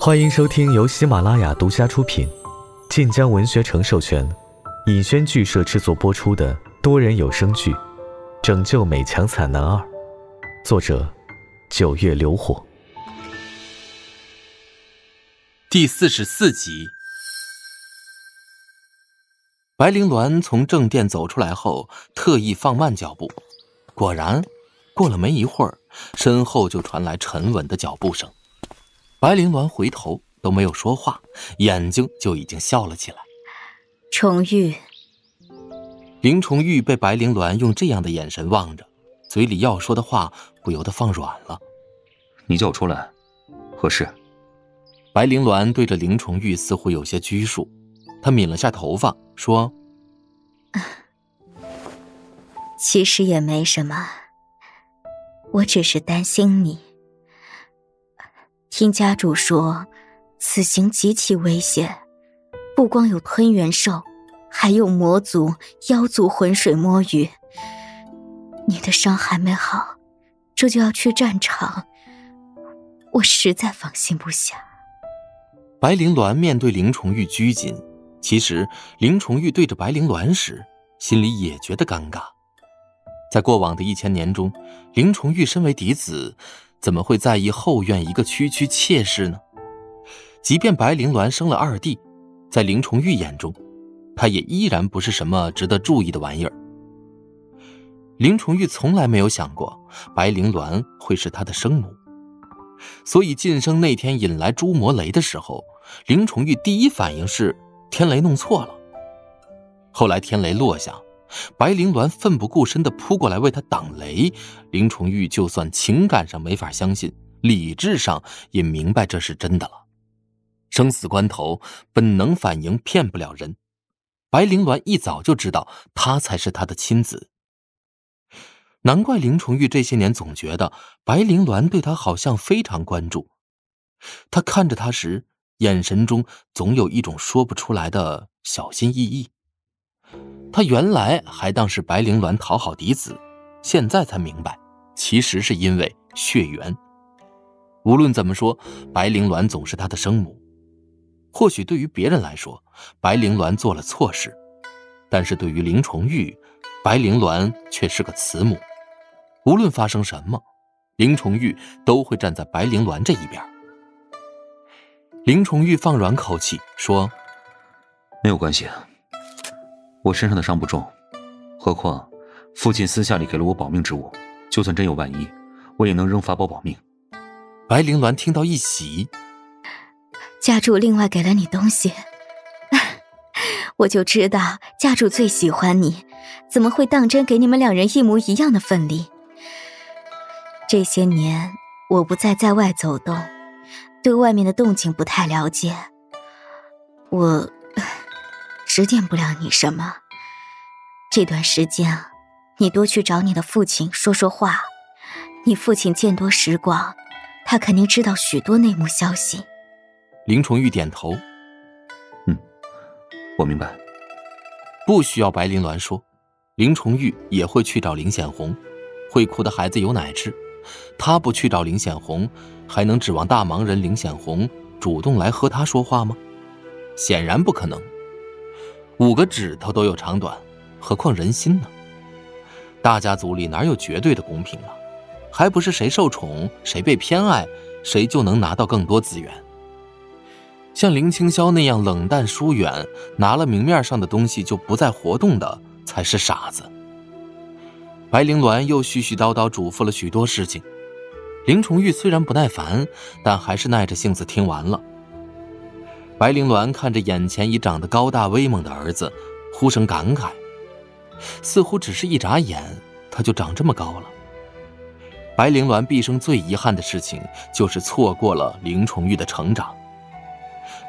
欢迎收听由喜马拉雅独家出品、晋江文学城授权、尹轩剧社制作播出的多人有声剧《拯救美强惨男二》，作者：九月流火，第四十四集。白灵鸾从正殿走出来后，特意放慢脚步，果然，过了没一会儿，身后就传来沉稳的脚步声。白灵鸾回头都没有说话，眼睛就已经笑了起来。重玉，林重玉被白灵鸾用这样的眼神望着，嘴里要说的话不由得放软了。你叫我出来，何事？白灵鸾对着林重玉似乎有些拘束，他抿了下头发，说：“其实也没什么，我只是担心你。”听家主说，此行极其危险，不光有吞元兽，还有魔族、妖族浑水摸鱼。你的伤还没好，这就要去战场，我实在放心不下。白灵鸾面对林重玉拘谨，其实林重玉对着白灵鸾时，心里也觉得尴尬。在过往的一千年中，林重玉身为嫡子。怎么会在意后院一个区区妾室呢？即便白灵鸾生了二弟，在林崇玉眼中，他也依然不是什么值得注意的玩意儿。林崇玉从来没有想过白灵鸾会是他的生母，所以晋升那天引来朱魔雷的时候，林崇玉第一反应是天雷弄错了。后来天雷落下。白灵鸾奋不顾身的扑过来为他挡雷，林重玉就算情感上没法相信，理智上也明白这是真的了。生死关头，本能反应骗不了人。白灵鸾一早就知道他才是他的亲子，难怪林重玉这些年总觉得白灵鸾对他好像非常关注。他看着他时，眼神中总有一种说不出来的小心翼翼。他原来还当是白灵鸾讨好嫡子，现在才明白，其实是因为血缘。无论怎么说，白灵鸾总是他的生母。或许对于别人来说，白灵鸾做了错事，但是对于林重玉，白灵鸾却是个慈母。无论发生什么，林重玉都会站在白灵鸾这一边。林重玉放软口气说：“没有关系。”我身上的伤不重，何况父亲私下里给了我保命之物，就算真有万一，我也能扔法宝保命。白灵鸾听到一喜，家主另外给了你东西，我就知道家主最喜欢你，怎么会当真给你们两人一模一样的份礼？这些年我不再在外走动，对外面的动静不太了解，我。指点不了你什么。这段时间，你多去找你的父亲说说话。你父亲见多识广，他肯定知道许多内幕消息。林重玉点头，嗯，我明白。不需要白灵鸾说，林重玉也会去找林显红。会哭的孩子有奶吃，他不去找林显红，还能指望大忙人林显红主动来和他说话吗？显然不可能。五个指头都有长短，何况人心呢？大家族里哪有绝对的公平啊？还不是谁受宠谁被偏爱，谁就能拿到更多资源。像林清霄那样冷淡疏远，拿了明面上的东西就不再活动的，才是傻子。白灵鸾又絮絮叨叨嘱咐了许多事情，林重玉虽然不耐烦，但还是耐着性子听完了。白灵鸾看着眼前已长得高大威猛的儿子，忽生感慨，似乎只是一眨眼，他就长这么高了。白灵鸾毕生最遗憾的事情，就是错过了林崇玉的成长。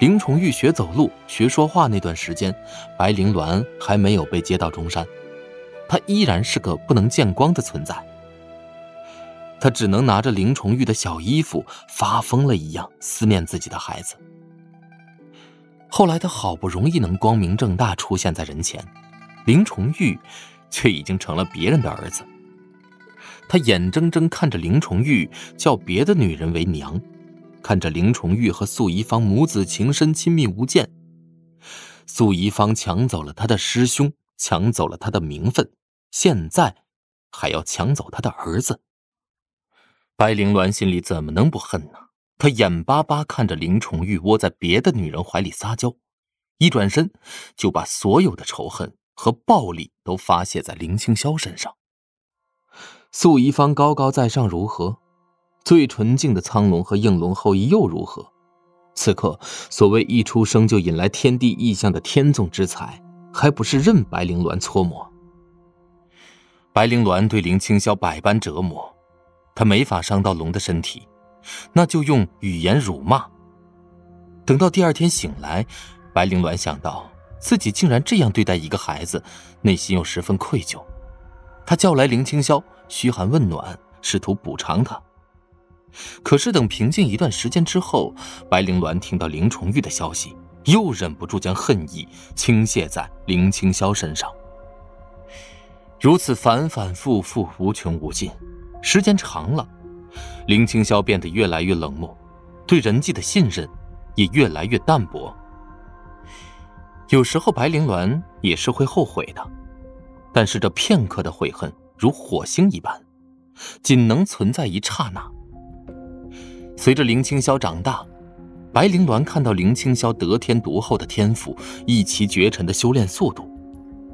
林崇玉学走路、学说话那段时间，白灵鸾还没有被接到中山，他依然是个不能见光的存在。他只能拿着林崇玉的小衣服，发疯了一样思念自己的孩子。后来，他好不容易能光明正大出现在人前，林重玉却已经成了别人的儿子。他眼睁睁看着林重玉叫别的女人为娘，看着林重玉和素宜芳母子情深亲密无间。素宜芳抢走了他的师兄，抢走了他的名分，现在还要抢走他的儿子。白灵鸾心里怎么能不恨呢？他眼巴巴看着林重玉窝在别的女人怀里撒娇，一转身就把所有的仇恨和暴力都发泄在林青霄身上。素宜芳高高在上如何？最纯净的苍龙和应龙后裔又如何？此刻，所谓一出生就引来天地异象的天纵之才，还不是任白灵鸾搓磨？白灵鸾对林青霄百般折磨，他没法伤到龙的身体，那就用语言辱骂。等到第二天醒来，白灵鸾想到自己竟然这样对待一个孩子，内心又十分愧疚。他叫来林青霄，嘘寒问暖，试图补偿他。可是等平静一段时间之后，白灵鸾听到林重玉的消息，又忍不住将恨意倾泻在林青霄身上。如此反反复复，无穷无尽，时间长了，林青霄变得越来越冷漠，对人际的信任也越来越淡薄。有时候白灵鸾也是会后悔的，但是这片刻的悔恨如火星一般，仅能存在一刹那。随着林青霄长大，白灵鸾看到林青霄得天独厚的天赋，一骑绝尘的修炼速度，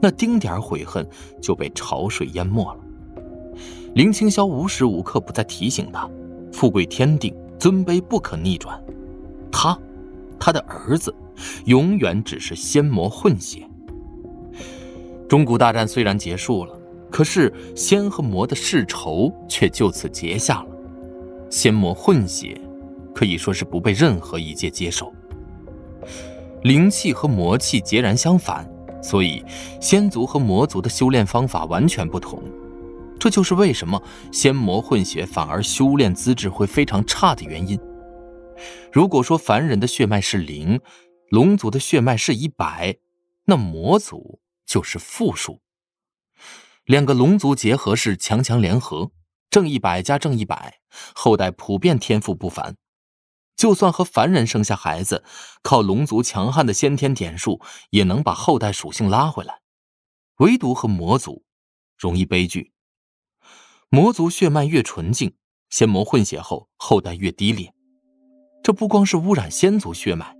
那丁点悔恨就被潮水淹没了。林青霄无时无刻不在提醒他：富贵天定，尊卑不可逆转。他，他的儿子，永远只是仙魔混血。中古大战虽然结束了，可是仙和魔的世仇却就此结下了。仙魔混血，可以说是不被任何一界接受。灵气和魔气截然相反，所以仙族和魔族的修炼方法完全不同。这就是为什么仙魔混血反而修炼资质会非常差的原因。如果说凡人的血脉是零，龙族的血脉是一百，那魔族就是负数。两个龙族结合是强强联合。正一百加正一百，后代普遍天赋不凡。就算和凡人生下孩子，靠龙族强悍的先天点数，也能把后代属性拉回来。唯独和魔族，容易悲剧。魔族血脉越纯净，仙魔混血后后代越低劣。这不光是污染仙族血脉，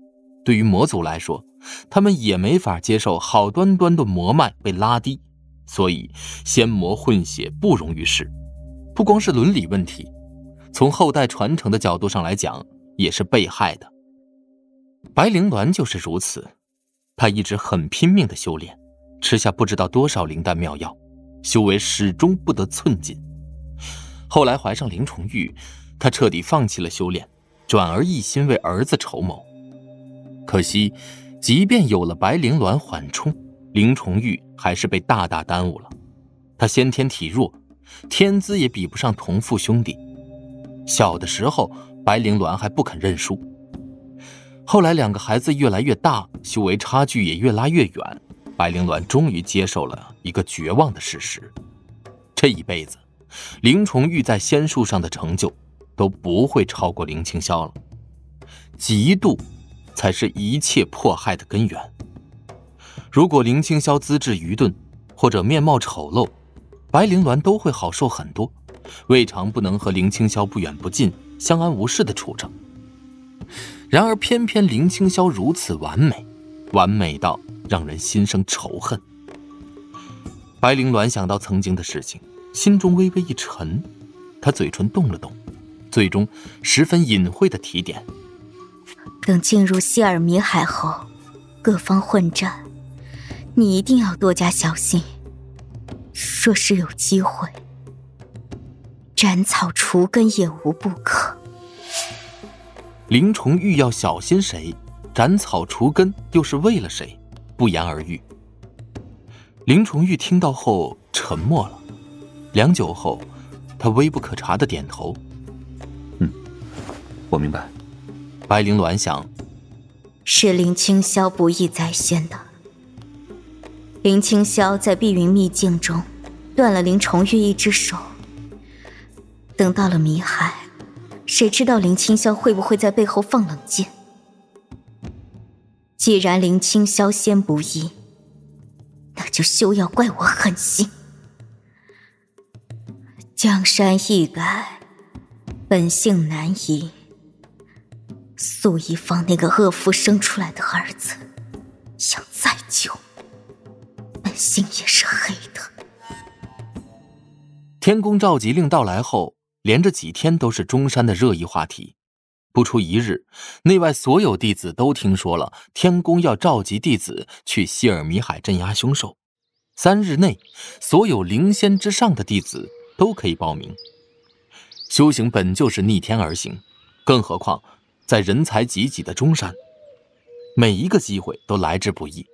对于魔族来说，他们也没法接受好端端的魔脉被拉低，所以仙魔混血不容于世。不光是伦理问题，从后代传承的角度上来讲，也是被害的。白灵鸾就是如此，他一直很拼命的修炼，吃下不知道多少灵丹妙药，修为始终不得寸进。后来怀上林重玉，他彻底放弃了修炼，转而一心为儿子筹谋。可惜，即便有了白灵鸾缓冲，林重玉还是被大大耽误了。他先天体弱。天资也比不上同父兄弟。小的时候，白灵鸾还不肯认输。后来，两个孩子越来越大，修为差距也越拉越远。白灵鸾终于接受了一个绝望的事实：这一辈子，林重玉在仙术上的成就都不会超过林青霄了。嫉妒，才是一切迫害的根源。如果林青霄资质愚钝，或者面貌丑陋，白灵鸾都会好受很多，未尝不能和林青霄不远不近、相安无事的处着。然而偏偏林青霄如此完美，完美到让人心生仇恨。白灵鸾想到曾经的事情，心中微微一沉，他嘴唇动了动，最终十分隐晦的提点：“等进入希尔米海后，各方混战，你一定要多加小心。”若是有机会，斩草除根也无不可。林崇玉要小心谁？斩草除根又是为了谁？不言而喻。林崇玉听到后沉默了，良久后，他微不可察的点头：“嗯，我明白。”白灵鸾想：是林清霄不义在先的。林清霄在碧云秘境中断了林重玉一只手，等到了迷海，谁知道林清霄会不会在背后放冷箭？既然林清霄先不义，那就休要怪我狠心。江山易改，本性难移。素一方那个恶妇生出来的儿子，想再救，本性也是黑的。天宫召集令到来后，连着几天都是中山的热议话题。不出一日，内外所有弟子都听说了天宫要召集弟子去希尔米海镇压凶兽。三日内，所有灵仙之上的弟子都可以报名。修行本就是逆天而行，更何况在人才济济的中山，每一个机会都来之不易。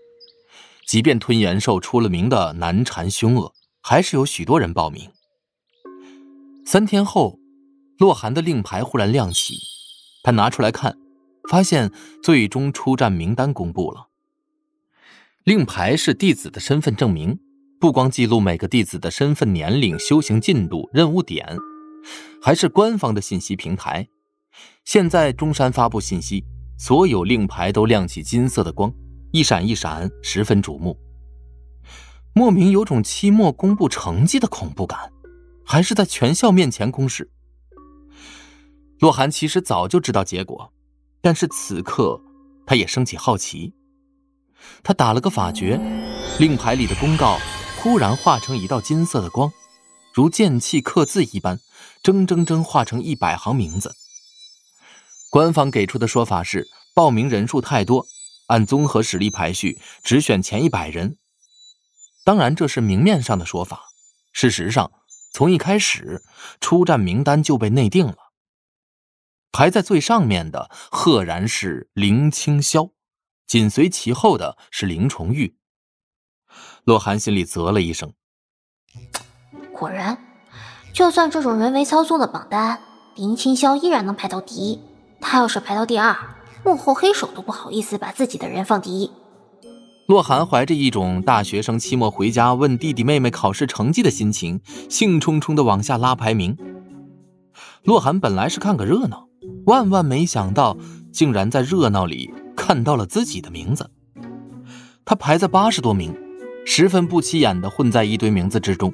即便吞炎兽出了名的难缠凶恶，还是有许多人报名。三天后，洛寒的令牌忽然亮起，他拿出来看，发现最终出战名单公布了。令牌是弟子的身份证明，不光记录每个弟子的身份、年龄、修行进度、任务点，还是官方的信息平台。现在中山发布信息，所有令牌都亮起金色的光，一闪一闪，十分瞩目。莫名有种期末公布成绩的恐怖感。还是在全校面前公示。洛寒其实早就知道结果，但是此刻他也升起好奇。他打了个法诀，令牌里的公告忽然化成一道金色的光，如剑气刻字一般，铮铮铮化成一百行名字。官方给出的说法是，报名人数太多，按综合实力排序，只选前一百人。当然，这是明面上的说法，事实上。从一开始，出战名单就被内定了。排在最上面的，赫然是林清霄，紧随其后的是林重玉。洛寒心里啧了一声，果然，就算这种人为操纵的榜单，林清霄依然能排到第一。他要是排到第二，幕后黑手都不好意思把自己的人放第一。洛寒怀着一种大学生期末回家问弟弟妹妹考试成绩的心情，兴冲冲地往下拉排名。洛寒本来是看个热闹，万万没想到，竟然在热闹里看到了自己的名字。他排在八十多名，十分不起眼的混在一堆名字之中。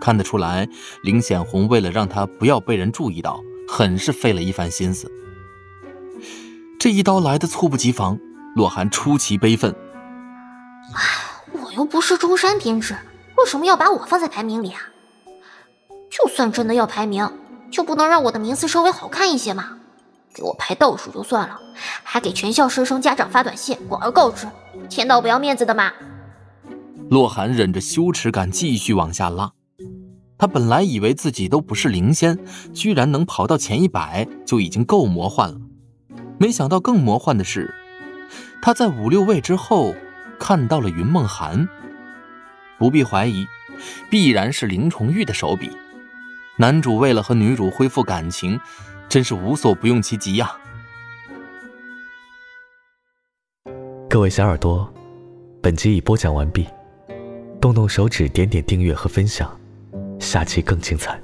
看得出来，林显红为了让他不要被人注意到，很是费了一番心思。这一刀来的猝不及防，洛寒出奇悲愤。唉，我又不是中山编制，为什么要把我放在排名里啊？就算真的要排名，就不能让我的名次稍微好看一些吗？给我排倒数就算了，还给全校师生家长发短信广而告之，天道不要面子的吗？洛寒忍着羞耻感继续往下拉。他本来以为自己都不是灵仙，居然能跑到前一百就已经够魔幻了，没想到更魔幻的是，他在五六位之后。看到了云梦寒，不必怀疑，必然是林重玉的手笔。男主为了和女主恢复感情，真是无所不用其极呀！各位小耳朵，本集已播讲完毕，动动手指点点订阅和分享，下期更精彩。